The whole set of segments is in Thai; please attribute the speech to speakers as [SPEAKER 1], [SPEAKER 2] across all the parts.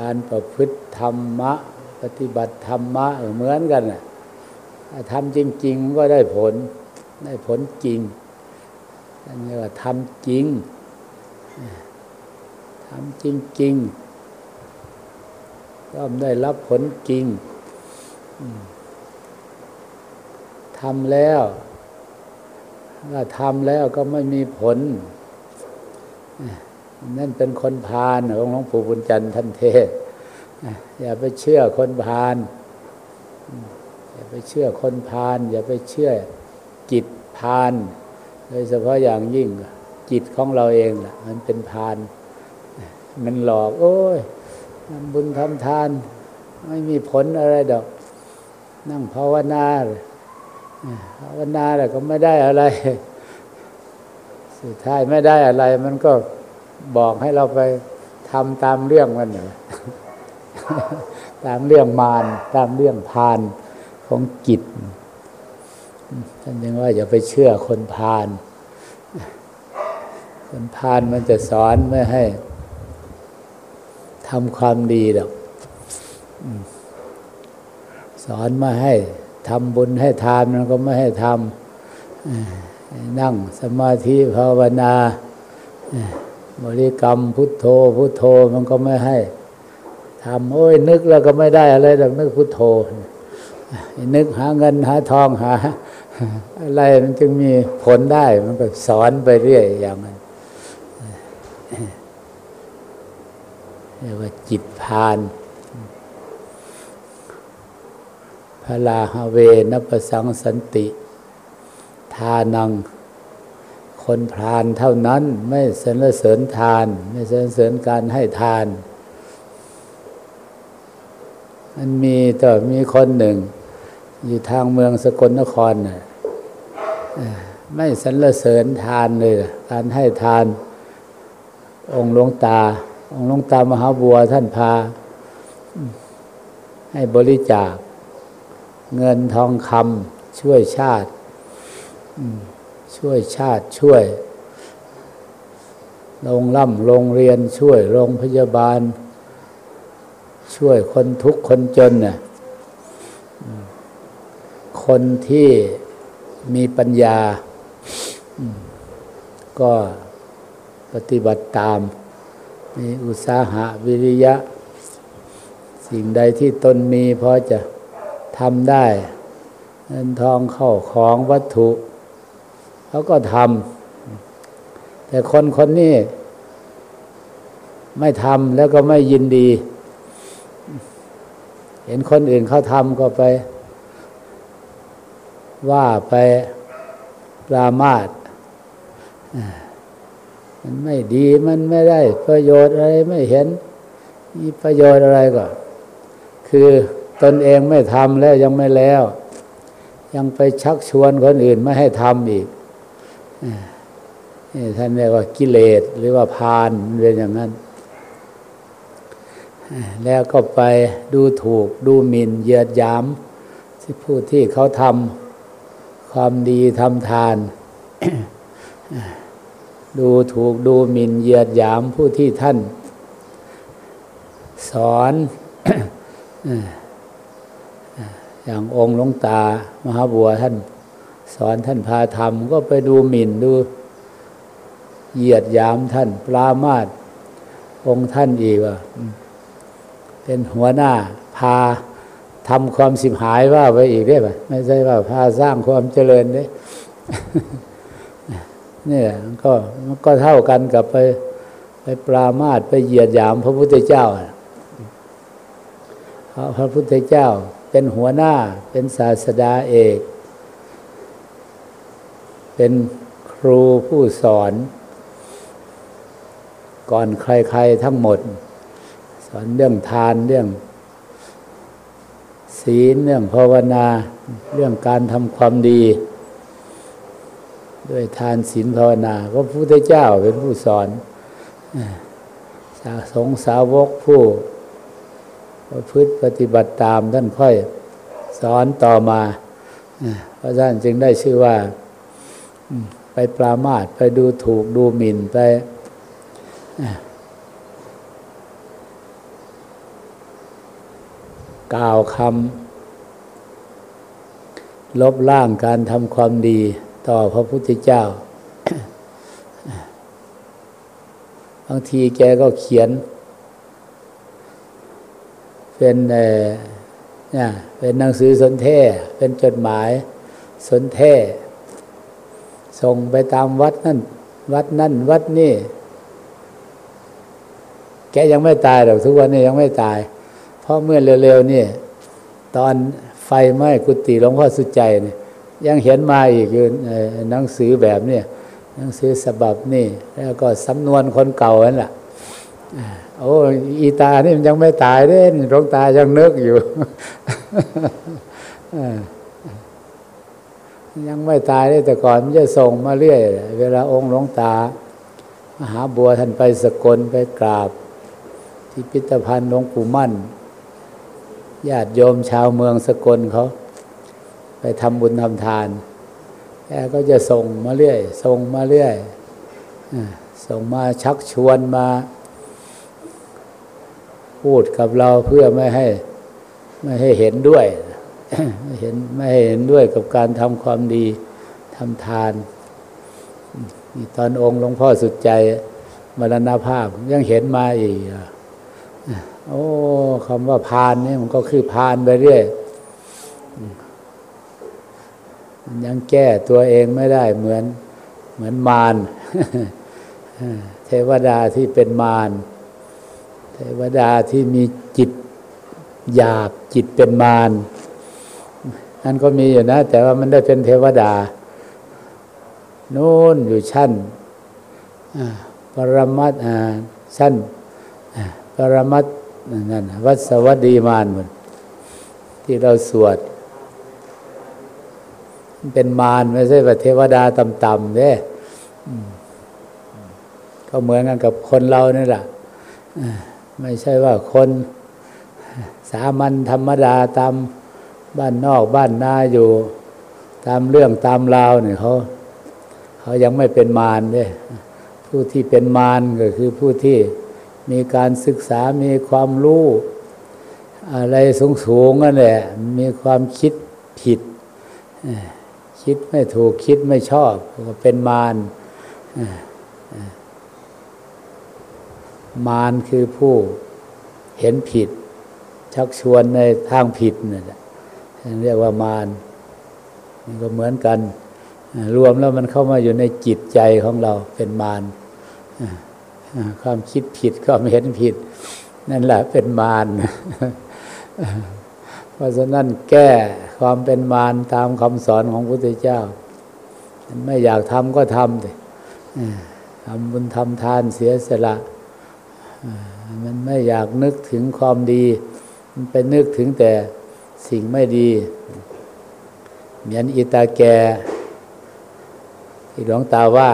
[SPEAKER 1] การประพฤติธรรมะ ปฏิบัติธรรมะเหมือนกันนะทำจริง ๆ ก็ได้ผล ได้ผลจริงนั่นเรียกว่าทำจริงทำจริงๆก็ได้รับผลจริงทำแล้วว่าทำแล้วก็ไม่มีผล นั่นเป็นคนพาลของหลวงปู่บุญจันทร์ท่านเทศอย่าไปเชื่อคนพาลอย่าไปเชื่อคนพาลอย่าไปเชื่อจิตพาลโดยเฉพาะอย่างยิ่งจิตของเราเองล่ะ มันเป็นพาลมันหลอก โอ้ยทำบุญทำทาน ไม่มีผลอะไรดอก นั่งภาวนาภาวนาแต่ก็ไม่ได้อะไร สุดท้ายไม่ได้อะไร มันก็ บอกให้เราไปทำตามเรื่องมันนะตามเรื่องมารตามเรื่องพานของจิตท่านยังว่าอย่าไปเชื่อคนพานคนพานมันจะสอนไม่ให้ทำความดีหรอกสอนมาให้ทำบุญให้ทานมันก็ไม่ให้ทำนั่งสมาธิภาวนา บริกรรมพุทโธ พุทโธมันก็ไม่ให้ทำโอ้ยนึกแล้วก็ไม่ได้อะไรหรอกนึกพุทโธ นึกหาเงินหาทองหา อะไรมันจึงมีผลได้มันก็สอนไปเรื่อยอย่างนั้นเรียกว่าจิตพานพระลาฮเวนปสังสันติ ทานัง คนพรานเท่านั้น ไม่สรรเสริญทาน ไม่สรรเสริญการให้ทาน มันมีแต่มีคนหนึ่ง อยู่ทางเมืองสกลนครน่ะไม่สรรเสริญทานเลย การให้ทาน องค์หลวงตา องค์หลวงตามหาบัวท่านพา ให้บริจาค เงินทองคำช่วยชาติ ช่วยชาติช่วย โรงล่ำโรงเรียนช่วยโรงพยาบาล ช่วยคนทุกข์คนจนเนี่ยคนที่มีปัญญา ก็ปฏิบัติตาม มีอุตสาหะวิริยะ สิ่งใดที่ตนมีพอจะทำได้ เงินทองเข้าของวัตถุ เขาก็ทำแต่คนคนนี้ไม่ทำแล้วก็ไม่ยินดี เห็นคนอื่นเขาทำก็ไป ว่าไปปรามาทมันไม่ดีมันไม่ได้ ประโยชน์อะไรไม่เห็น มีประโยชน์อะไรก็ คือตนเองไม่ทำแล้วยังไม่แล้ว ยังไปชักชวนคนอื่นไม่ให้ทำอีก ท่านเรียกว่ากิเลสหรือว่าพานเป็นอย่างนั้น แล้วก็ไปดูถูกดูหมิ่นเยียดยามที่ผู้ที่เขาทำความดีทำทาน ดูถูกดูหมิ่นเยียดยามผู้ที่ท่าน สอนอย่างองค์หลวงตามหาบัวท่าน สอนท่านพาธรรมก็ไปดูหมิ่นดู เหยียดยามท่านปรามาตองค์ท่านอีกว่าเป็นหัวหน้า พาทำความสิบหายว่าไปอีกได้ปะไม่ใช่ว่าพาสร้างความเจริญได้นี่ยก็มันก็เท่ากันกับไปไปปรามาตไปเหยียดยามพระพุทธเจ้าพระพุทธเจ้าเป็นหัวหน้าเป็นศาสดาเอก เป็นครูผู้สอน ก่อนใครๆทั้งหมด สอนเรื่องทานเรื่อง ศีลเรื่องภาวนา เรื่องการทำความดี ด้วยทานศีลภาวนา ก็พระพุทธเจ้าเป็นผู้สอนสาสงสาวกผู้ประพฤติปฏิบัติตามท่านค่อยสอนต่อมา เพราะท่านจึงได้ชื่อว่า ไปปรามาทไปดูถูกดูหมิ่นไปกล่าวคำลบล้างการทำความดีต่อพระพุทธเจ้า บางทีแกก็เขียน เป็นเนี่ยเป็นหนังสือสนเทศเป็นจดหมายสนเทศ ส่งไปตามวัดนั่น วัดนั่น วัดนี่ แกยังไม่ตายหรอกทุกวันนี้ยังไม่ตาย เพราะเมื่อเร็วๆนี่ตอนไฟไหม้กุฏิหลวงพ่อสุใจเนี่ยยังเห็นมาอีกคือหนังสือแบบเนี้หนังสือสบับนี่ แล้วก็สำนวนคนเก่านั่นแหละโอ้อีตานี่มันยังไม่ตายเด้หลวงตายังนึกอยู่ ยังไม่ตายเลยแต่ก่อนมันจะส่งมาเรื่อย เวลาองค์หลวงตา มหาบัวท่านไปสกลไปกราบ ที่พิพิธภัณฑ์หลวงปู่มั่นญาติโยมชาวเมืองสกลเขา ไปทำบุญทำทานแกก็จะส่งมาเรื่อยส่งมาเรื่อยส่งมาชักชวนมา พูดกับเราเพื่อไม่ให้ ไม่ให้เห็นด้วยไม่ เห็นไม่เห็นด้วยกับการทำความดีทำทานตอนองค์หลวงพ่อสุดใจมรณภาพยังเห็นมาอีกโอ้คำว่าพานนี่มันก็คือพานไปเรื่อยยังแก้ตัวเองไม่ได้เหมือนเหมือนมารเทวดาที่เป็นมารเทวดาที่มีจิตหยาบจิตเป็นมาร นั่นก็มีอยู่นะ แต่ว่ามันได้เป็นเทวดา นู่นอยู่ชั้นปรมัตชั้นปรมัตนั่นวัสวัสดีมานหมดที่เราสวด เป็นมารไม่ใช่ว่าเทวดาต่ำๆเนี่ยก็เหมือนกันกับคนเรานี่แหละไม่ใช่ว่าคนสามัญธรรมดาตาม บ้านนอกบ้านนาอยู่ตามเรื่องตามราวเนี่ยเขาเขายังไม่เป็นมารเนี่ยผู้ที่เป็นมารก็คือผู้ที่มีการศึกษามีความรู้อะไรสูงสูงนั่นแหละมีความคิดผิด คิดไม่ถูกคิดไม่ชอบก็เป็นมารมารคือผู้เห็นผิด ชักชวนในทางผิดนั่นแหละ เรียกว่ามารนี่ก็เหมือนกัน รวมแล้วมันเข้ามาอยู่ในจิตใจของเราเป็นมารความคิดผิดความเห็นผิด นั่นแหละเป็นมารเพราะฉะนั้นแก้ความเป็นมารตามคำสอนของพระพุทธเจ้า ไม่อยากทำก็ทำเลยทำบุญทำทานเสียสละ มันไม่อยากนึกถึงความดี มันไปนึกถึงแต่ สิ่งไม่ดี เหมือนอิตาแกที่หลวงตาว่า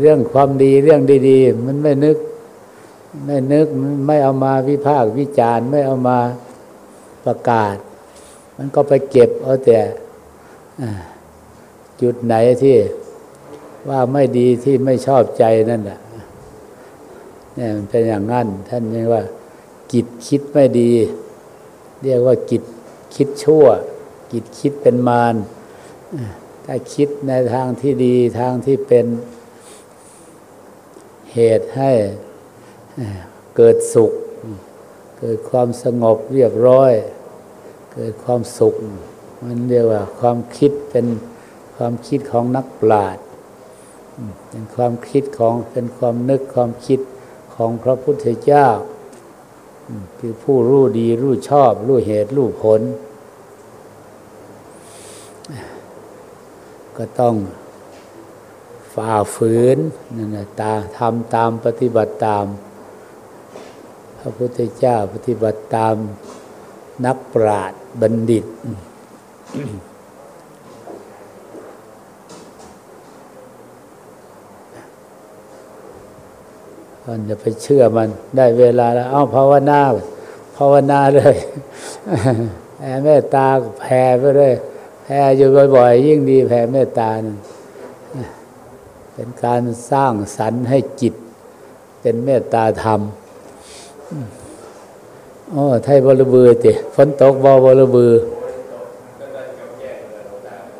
[SPEAKER 1] เรื่องความดีเรื่องดีๆ มันไม่นึก ไม่นึกไม่เอามาวิพากษ์วิจารณ์ไม่เอามาประกาศ มันก็ไปเก็บเอาแต่จุดไหนที่ว่าไม่ดีที่ไม่ชอบใจนั่นแหละเนี่ยมันเป็นอย่างนั้น ท่านเรียกว่า กิจคิดไม่ดี เรียกว่ากิจ คิดชั่วกิจคิดเป็นมารถ้าคิดในทางที่ดีทางที่เป็นเหตุให้เกิดสุข เกิดความสงบเรียบร้อย เกิดความสุข มันเรียกว่าความคิดเป็นความคิดของนักปราชญ์เป็นความคิดของเป็นความนึกความคิดของพระพุทธเจ้าคือผู้รู้ดีรู้ชอบ รู้เหตุรู้ผล ก็ต้องฝ่าฝืนนั่นแหละตาทำตามปฏิบัติตาม พระพุทธเจ้าปฏิบัติตามนักปราชญ์บัณฑิต มันจะไปเชื่อมันได้เวลาแล้ว เอาภาวนาภาวนาเลยแผ่เมตตาแผ่ไปเลย แผ่อยู่บ่อยๆ ยิ่งดีแผ่เมตตา เป็นการสร้างสรรค์ให้จิต เป็นเมตตาธรรมโอ้ไทยบรบือติฝนตกบ่บรบือ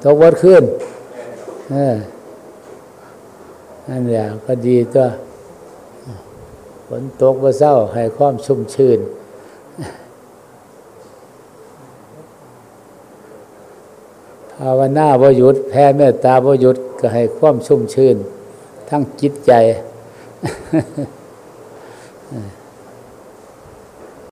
[SPEAKER 1] ตกวัดขึ้นนั่นแหละก็ดีตัวฝนตกบ่เศร้าให้ความชุ่มชื่น ภาวนาบ่หยุดแผ่เมตตาบ่หยุดก็ให้ความชุ่มชื่น ทั้งจิตใจ